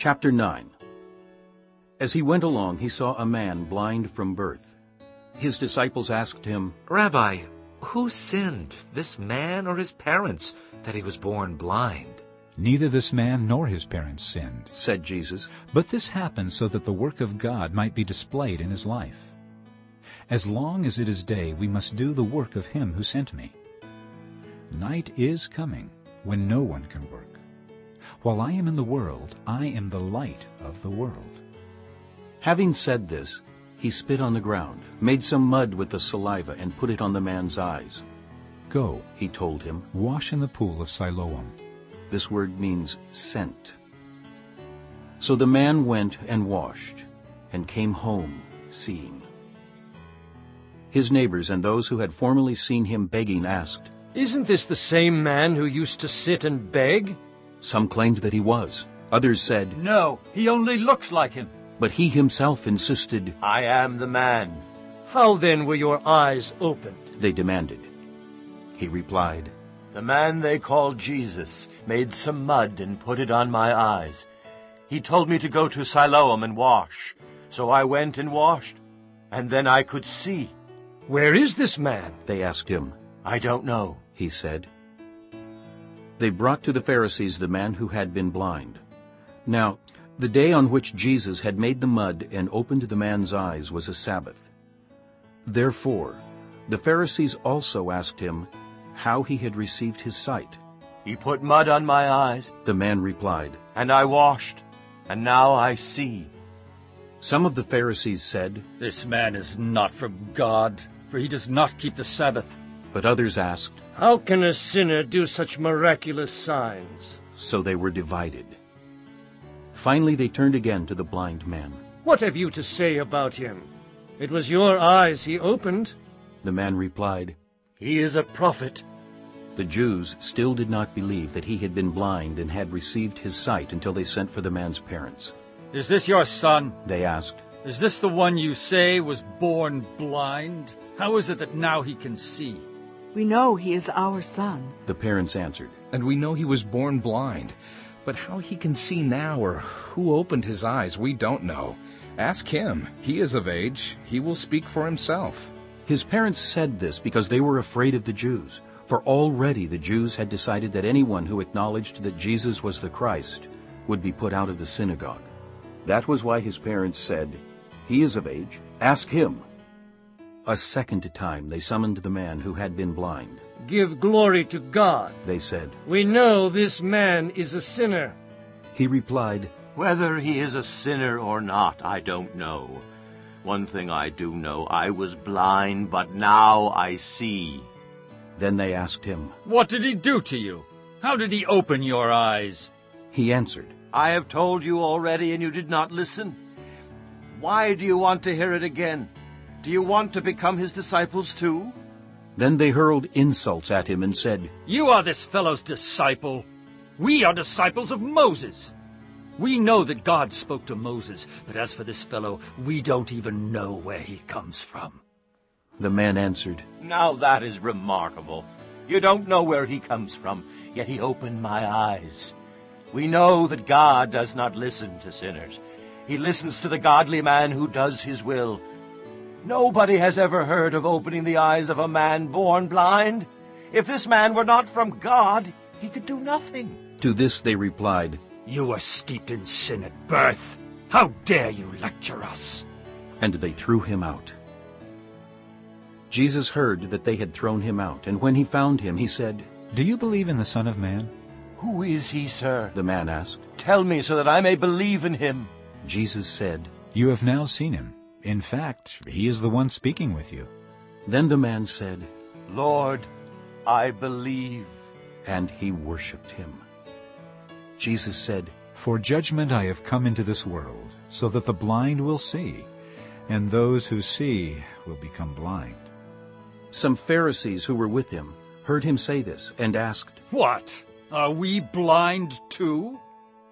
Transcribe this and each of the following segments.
Chapter 9 As he went along, he saw a man blind from birth. His disciples asked him, Rabbi, who sinned, this man or his parents, that he was born blind? Neither this man nor his parents sinned. said Jesus. But this happened so that the work of God might be displayed in his life. As long as it is day, we must do the work of him who sent me. Night is coming when no one can work. While I am in the world, I am the light of the world. Having said this, he spit on the ground, made some mud with the saliva, and put it on the man's eyes. Go, He told him, wash in the pool of Siloam. This word means sent. So the man went and washed, and came home seeing. His neighbors and those who had formerly seen him begging asked. Isn't this the same man who used to sit and beg? Some claimed that he was. Others said, No, he only looks like him. but he himself insisted, I am the man. How then were your eyes opened? they demanded. He replied, The man they call Jesus made some mud and put it on my eyes. He told me to go to Siloam and wash. So I went and washed, and then I could see. Where is this man? They asked him. I don't know. He said. They brought to the Pharisees the man who had been blind. Now, the day on which Jesus had made the mud and opened the man's eyes was a Sabbath. Therefore, the Pharisees also asked him how he had received his sight. He put mud on my eyes, The man replied, and I washed, and now I see. Some of the Pharisees said, This man is not from God, for he does not keep the Sabbath. but others asked, How can a sinner do such miraculous signs? so they were divided. Finally they turned again to the blind man. What have you to say about him? It was your eyes he opened. The man replied, He is a prophet. The Jews still did not believe that he had been blind and had received his sight until they sent for the man's parents. Is this your son? They asked, Is this the one you say was born blind? How is it that now he can see? We know he is our son. the parents answered. And we know he was born blind. But how he can see now or who opened his eyes, we don't know. Ask him. He is of age. He will speak for himself. His parents said this because they were afraid of the Jews, for already the Jews had decided that anyone who acknowledged that Jesus was the Christ would be put out of the synagogue. That was why his parents said, He is of age, ask him. A second time they summoned the man who had been blind. Give glory to God. They said, We know this man is a sinner. He replied, Whether he is a sinner or not, I don't know. One thing I do know, I was blind, but now I see. Then they asked him. What did he do to you? How did he open your eyes? He answered, I have told you already, and you did not listen. Why do you want to hear it again? Do you want to become his disciples too? Then they hurled insults at him and said, You are this fellow's disciple. We are disciples of Moses. We know that God spoke to Moses, but as for this fellow, we don't even know where he comes from. The man answered, Now that is remarkable. You don't know where he comes from, yet he opened my eyes. We know that God does not listen to sinners. He listens to the godly man who does his will. Nobody has ever heard of opening the eyes of a man born blind. If this man were not from God, he could do nothing. To this they replied, You were steeped in sin at birth. How dare you lecture us? and they threw him out. Jesus heard that they had thrown him out, and when he found him, he said, Do you believe in the Son of Man? Who is he, sir? The man asked. Tell me so that I may believe in him. Jesus said, You have now seen him. In fact, he is the one speaking with you. Then the man said, Lord, I believe. and he worshipped him. Jesus said, For judgment I have come into this world, so that the blind will see, and those who see will become blind. Some Pharisees who were with him heard him say this and asked, What? Are we blind too?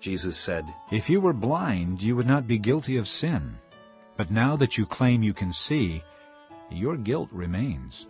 Jesus said, If you were blind, you would not be guilty of sin. But now that you claim you can see, your guilt remains.